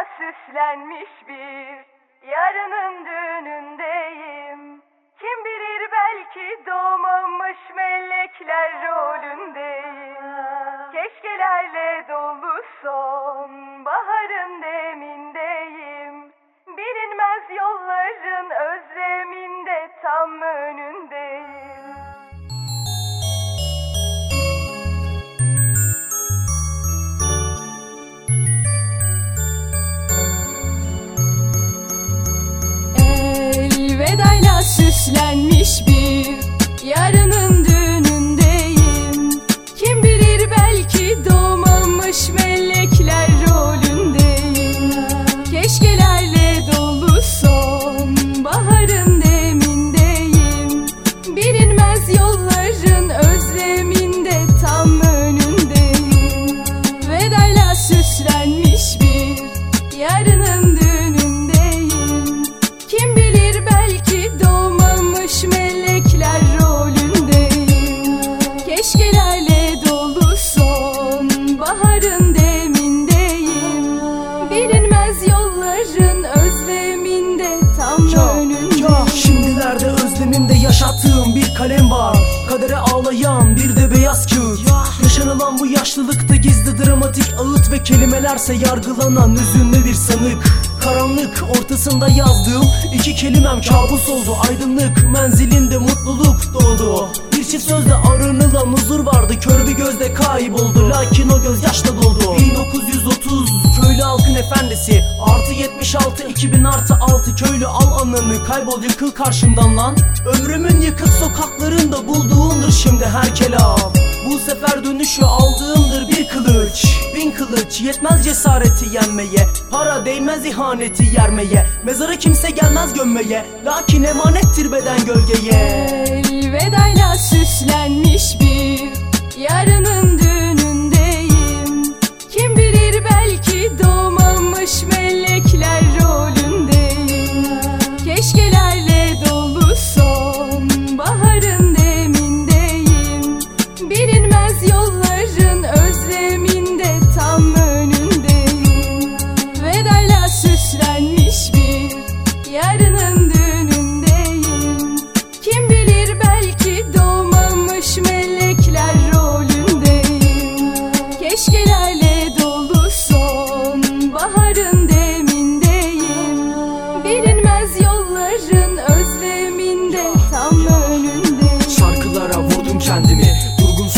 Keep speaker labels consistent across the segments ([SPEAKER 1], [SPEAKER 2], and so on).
[SPEAKER 1] Süslenmiş bir yarının düğünündeyim. Kim bilir belki doğmamış melekler rolündeyim. Keşkelerle dolu son baharın demindeyim. Bilinmez yolların özleminde tam Elvedayla
[SPEAKER 2] yaşattığım bir kalem var. Kadere ağlayan bir de beyaz kağıt. Yaşanılan bu yaşlılıkta gizli dramatik ağıt Ve kelimelerse yargılanan üzünlü bir sanık. Karanlık ortasında yazdığım iki kelimem kabus oldu. Aydınlık menzilinde mutluluk doğdu. Bir çift sözle aranılan huzur vardı. Kör bir gözle kayboldu. Lakin o göz yaşla doldu. 1930 köylü halkın efendisi. Artı 76 2000 artı 6 köylü al ananı Kaybol yıkıl karşımdan lan. Ömrümün yıkık sokaklarında bulduğumdur şimdi her kelam. Bu sefer dönüşü aldığımdır bir kılıç Bin kılıç. Yetmez cesareti yenmeye Para değmez ihaneti yermeye. Mezara kimse gelmez gömmeye Lakin emanettir beden gölgeye
[SPEAKER 1] yarının düğünündeyim. Kim bilir belki doğmamış melekler rolündeyim. Keşkelerle dolu son baharın demindeyim. Bilinmez yolların özleminde tam önündeyim.
[SPEAKER 2] Şarkılara vurdum kendimi Durgun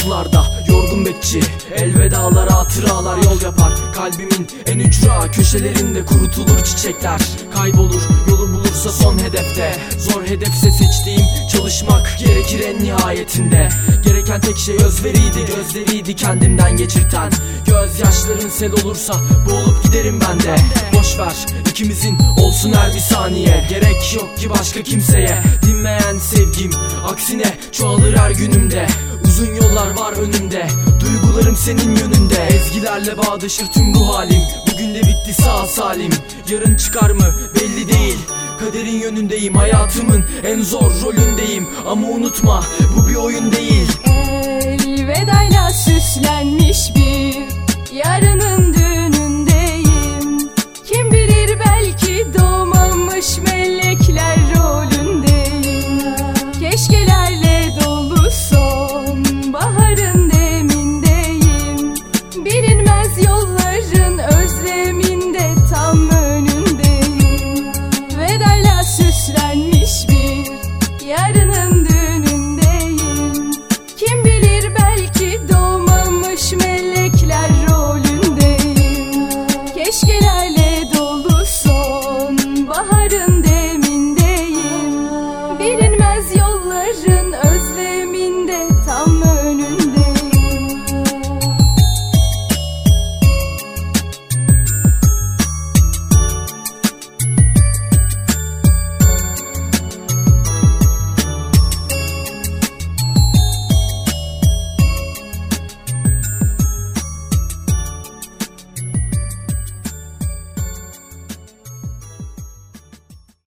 [SPEAKER 2] yorgun bekçi Elvedalar hatıralar yol yapar Kalbimin en ücra köşelerinde kurutulur çiçekler. Kaybolur yolu bulursa son hedefte. Zor hedefse seçtiğim çalışmak gerekir en nihayetinde. Gereken tek şey özveriydi gözleriydi kendimden geçirten. Gözyaşların sel olursa boğulup giderim ben de. Boş ikimizin olsun her bir saniye. Gerek yok ki başka kimseye. Dinmeyen sevgim aksine çoğalır her günümde Uzun yollar var önümde. Duygularım senin yönünde. Ezgilerle bağdaşır tüm bu halim. Bugün de bitti sağ salim. Yarın çıkar mı? Belli değil. Kaderin yönündeyim hayatımın en zor rolündeyim. Ama unutma bu bir oyun değil.
[SPEAKER 1] Elvedayla süslenmiş bir yarının